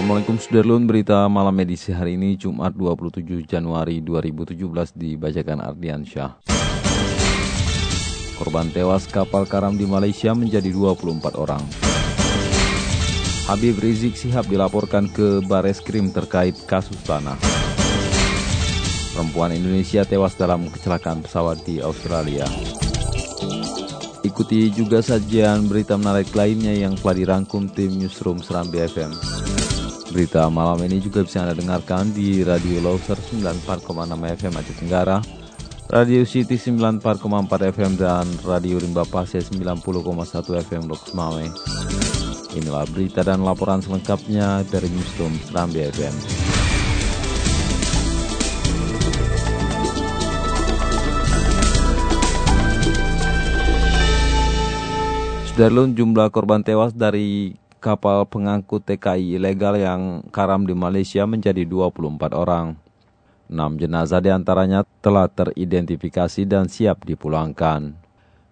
Assalamualaikum Sudarlun, berita malam edisi hari ini Jumat 27 Januari 2017 dibacakan Ardian Syah. Korban tewas kapal karam di Malaysia menjadi 24 orang. Habib Rizik Sihab dilaporkan ke Bares Krim terkait kasus tanah. Perempuan Indonesia tewas dalam kecelakaan pesawat di Australia. Ikuti juga sajian berita menarik lainnya yang telah dirangkum tim Newsroom Serambi FM. Berita malam ini juga bisa Anda dengarkan di Radio Loser 94,6 FM Aceh Tenggara, Radio City 94,4 FM, dan Radio Rimba Pasir 90,1 FM Loks Mame. Inilah berita dan laporan selengkapnya dari Newsroom Serambi FM. Sudarlun jumlah korban tewas dari kapal pengangkut TKI ilegal yang karam di Malaysia menjadi 24 orang. 6 jenazah di antaranya telah teridentifikasi dan siap dipulangkan.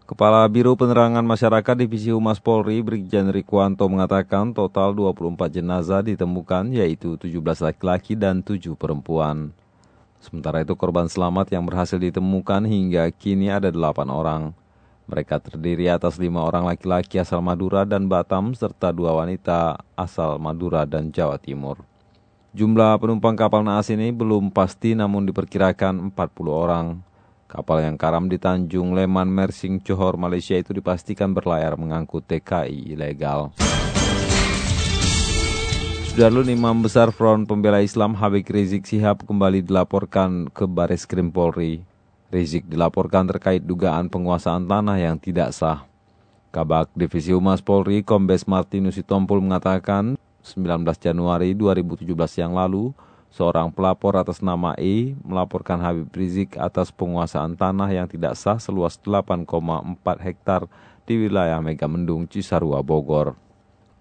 Kepala Biro Penerangan Masyarakat Divisi Humas Polri Brigjen Rikwanto mengatakan total 24 jenazah ditemukan yaitu 17 laki-laki dan 7 perempuan. Sementara itu korban selamat yang berhasil ditemukan hingga kini ada 8 orang. Mereka terdiri atas lima orang laki-laki asal Madura dan Batam serta dua wanita asal Madura dan Jawa Timur. Jumlah penumpang kapal naas ini belum pasti namun diperkirakan 40 orang. Kapal yang karam di Tanjung Leman Mersing Johor Malaysia itu dipastikan berlayar mengangkut TKI ilegal. Sudarlun Imam Besar Front Pembela Islam Habib Rizik Sihab kembali dilaporkan ke Baris Krim Polri. Rizik dilaporkan terkait dugaan penguasaan tanah yang tidak sah. Kabak Divisi Humas Polri Kombes Martinus Sitompul mengatakan 19 Januari 2017 yang lalu, seorang pelapor atas nama E melaporkan Habib Rizik atas penguasaan tanah yang tidak sah seluas 8,4 hektar di wilayah Megamendung, Cisarua, Bogor.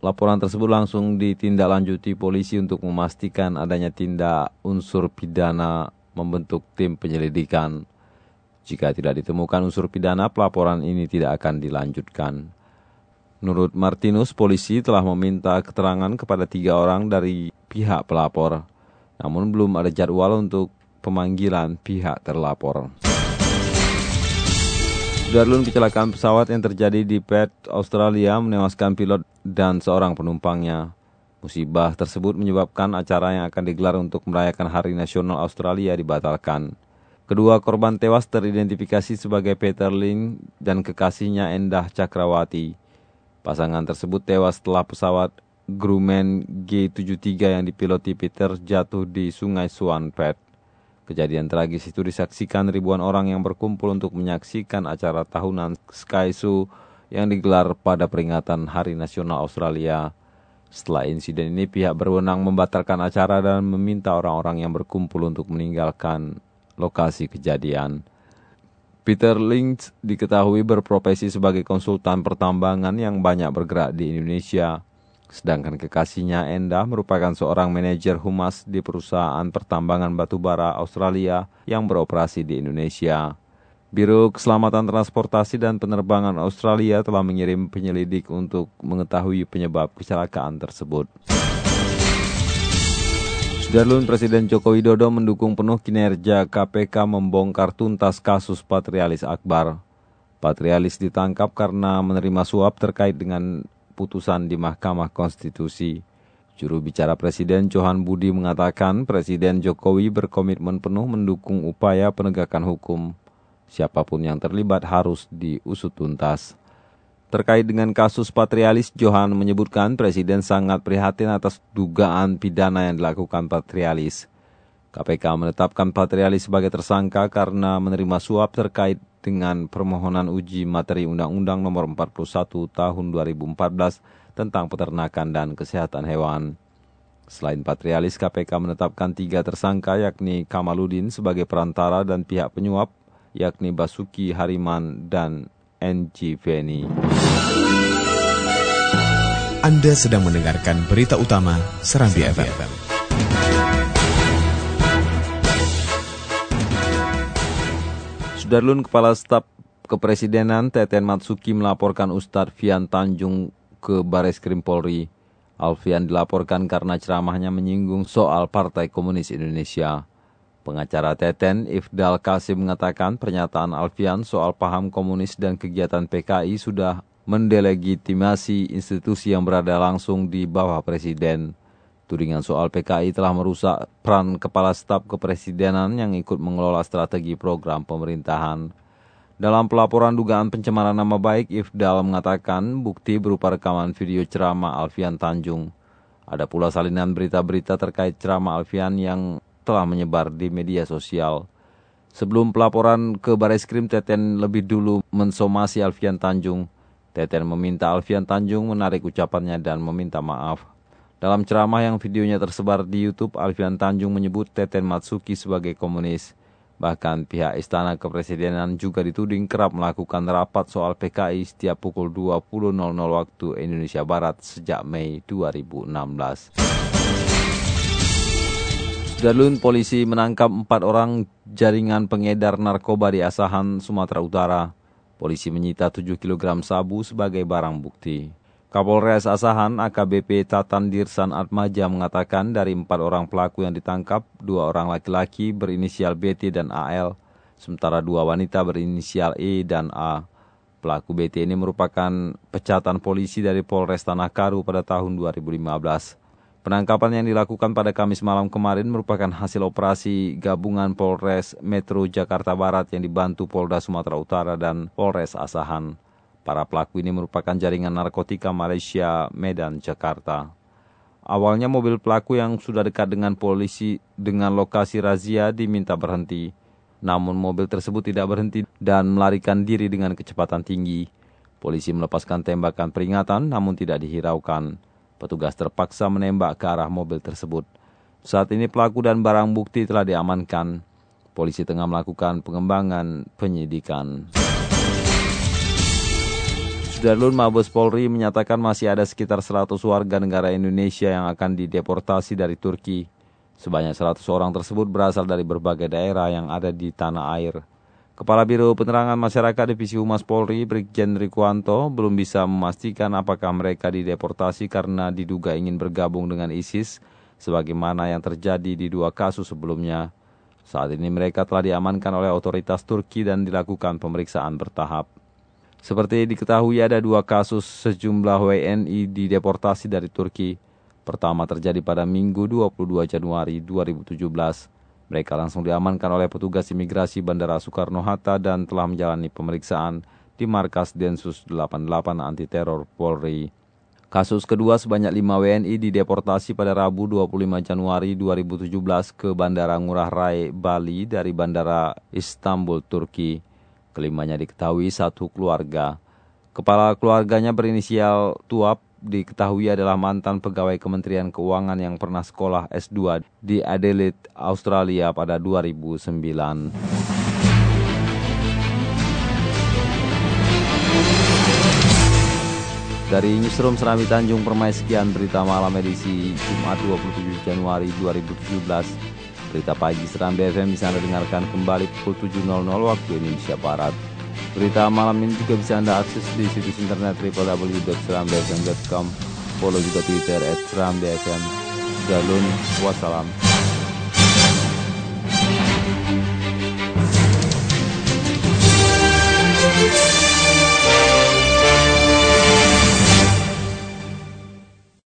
Laporan tersebut langsung ditindaklanjuti polisi untuk memastikan adanya tindak unsur pidana membentuk tim penyelidikan. Jika tidak ditemukan unsur pidana, pelaporan ini tidak akan dilanjutkan. Menurut Martinus, polisi telah meminta keterangan kepada tiga orang dari pihak pelapor, namun belum ada jadwal untuk pemanggilan pihak terlapor. Darlun kecelakaan pesawat yang terjadi di Perth, Australia menewaskan pilot dan seorang penumpangnya. Musibah tersebut menyebabkan acara yang akan digelar untuk merayakan Hari Nasional Australia dibatalkan. Kedua korban tewas teridentifikasi sebagai Peter Ling dan kekasihnya Endah Cakrawati. Pasangan tersebut tewas setelah pesawat Grumman G73 yang dipiloti Peter jatuh di Sungai Swan, Perth. Kejadian tragis itu disaksikan ribuan orang yang berkumpul untuk menyaksikan acara tahunan Sky Zoo yang digelar pada peringatan Hari Nasional Australia. Setelah insiden ini, pihak berwenang membatalkan acara dan meminta orang-orang yang berkumpul untuk meninggalkan lokasi kejadian. Peter Lynch diketahui berprofesi sebagai konsultan pertambangan yang banyak bergerak di Indonesia. Sedangkan kekasihnya Endah merupakan seorang manajer humas di perusahaan pertambangan batubara Australia yang beroperasi di Indonesia. Biro Keselamatan Transportasi dan Penerbangan Australia telah mengirim penyelidik untuk mengetahui penyebab kecelakaan tersebut. Sudarlun Presiden Joko Widodo mendukung penuh kinerja KPK membongkar tuntas kasus Patrialis Akbar. Patrialis ditangkap karena menerima suap terkait dengan putusan di Mahkamah Konstitusi. Juru bicara Presiden Johan Budi mengatakan Presiden Jokowi berkomitmen penuh mendukung upaya penegakan hukum. Siapa pun yang terlibat harus diusut tuntas. Terkait dengan kasus Patrialis, Johan menyebutkan Presiden sangat prihatin atas dugaan pidana yang dilakukan Patrialis. KPK menetapkan Patrialis sebagai tersangka karena menerima suap terkait dengan permohonan uji materi Undang-Undang Nomor 41 Tahun 2014 tentang peternakan dan kesehatan hewan. Selain Patrialis, KPK menetapkan tiga tersangka yakni Kamaludin sebagai perantara dan pihak penyuap, yakni Basuki Hariman dan NG Veni. Anda sedang mendengarkan berita utama Serambi, Serambi FM. FM. Sudarlun Kepala Staf Kepresidenan Teten Matsuki melaporkan Ustadz Fian Tanjung ke Baris Krim Polri. Alfian dilaporkan karena ceramahnya menyinggung soal Partai Komunis Indonesia. Pengacara Teten, Ifdal Kasim mengatakan pernyataan Alfian soal paham komunis dan kegiatan PKI sudah mendelegitimasi institusi yang berada langsung di bawah Presiden. Tudingan soal PKI telah merusak peran Kepala Staf Kepresidenan yang ikut mengelola strategi program pemerintahan. Dalam pelaporan dugaan pencemaran nama baik, Ifdal mengatakan bukti berupa rekaman video ceramah Alfian Tanjung. Ada pula salinan berita-berita terkait ceramah Alfian yang telah menyebar di media sosial. Sebelum pelaporan ke Baris Krim, Teten lebih dulu mensomasi Alfian Tanjung. Teten meminta Alfian Tanjung menarik ucapannya dan meminta maaf. Dalam ceramah yang videonya tersebar di YouTube, Alfian Tanjung menyebut Teten Matsuki sebagai komunis. Bahkan pihak Istana Kepresidenan juga dituding kerap melakukan rapat soal PKI setiap pukul 20.00 waktu Indonesia Barat sejak Mei 2016. Darlun polisi menangkap empat orang jaringan pengedar narkoba di Asahan, Sumatera Utara. Polisi menyita 7 kg sabu sebagai barang bukti. Kapolres Asahan AKBP Tatan Dirsan Atmaja mengatakan dari empat orang pelaku yang ditangkap, dua orang laki-laki berinisial BT dan AL, sementara dua wanita berinisial E dan A. Pelaku BT ini merupakan pecatan polisi dari Polres Tanah Karu pada tahun 2015. Penangkapan yang dilakukan pada Kamis malam kemarin merupakan hasil operasi gabungan Polres Metro Jakarta Barat yang dibantu Polda Sumatera Utara dan Polres Asahan. Para pelaku ini merupakan jaringan narkotika Malaysia, Medan, Jakarta. Awalnya mobil pelaku yang sudah dekat dengan polisi dengan lokasi razia diminta berhenti. Namun mobil tersebut tidak berhenti dan melarikan diri dengan kecepatan tinggi. Polisi melepaskan tembakan peringatan namun tidak dihiraukan. Petugas terpaksa menembak ke arah mobil tersebut. Saat ini pelaku dan barang bukti telah diamankan. Polisi tengah melakukan pengembangan penyidikan. Sudarlun Mabes Polri menyatakan masih ada sekitar 100 warga negara Indonesia yang akan dideportasi dari Turki. Sebanyak 100 orang tersebut berasal dari berbagai daerah yang ada di tanah air. Kepala Biro Penerangan Masyarakat Divisi Humas Polri, Brigjen Rikuanto, belum bisa memastikan apakah mereka dideportasi karena diduga ingin bergabung dengan ISIS, sebagaimana yang terjadi di dua kasus sebelumnya. Saat ini mereka telah diamankan oleh otoritas Turki dan dilakukan pemeriksaan bertahap. Seperti diketahui ada dua kasus sejumlah WNI dideportasi dari Turki. Pertama terjadi pada Minggu 22 Januari 2017. Mereka langsung diamankan oleh petugas imigrasi Bandara Soekarno-Hatta dan telah menjalani pemeriksaan di markas Densus 88 Anti Teror Polri. Kasus kedua sebanyak 5 WNI dideportasi pada Rabu 25 Januari 2017 ke Bandara Ngurah Rai, Bali dari Bandara Istanbul, Turki. Kelimanya diketahui satu keluarga. Kepala keluarganya berinisial Tuap diketahui adalah mantan pegawai Kementerian Keuangan yang pernah sekolah S2 di Adelaide, Australia pada 2009. Dari Newsroom Serambi Tanjung Permai sekian berita malam edisi Jumat 27 Januari 2017. Berita pagi Seram BFM bisa Anda dengarkan kembali pukul 7.00 waktu Indonesia Barat. Berita malam ini juga bisa Anda akses di situs internet www.seramdfm.com Follow juga Twitter at seramdfm Galun, wassalam. Thank.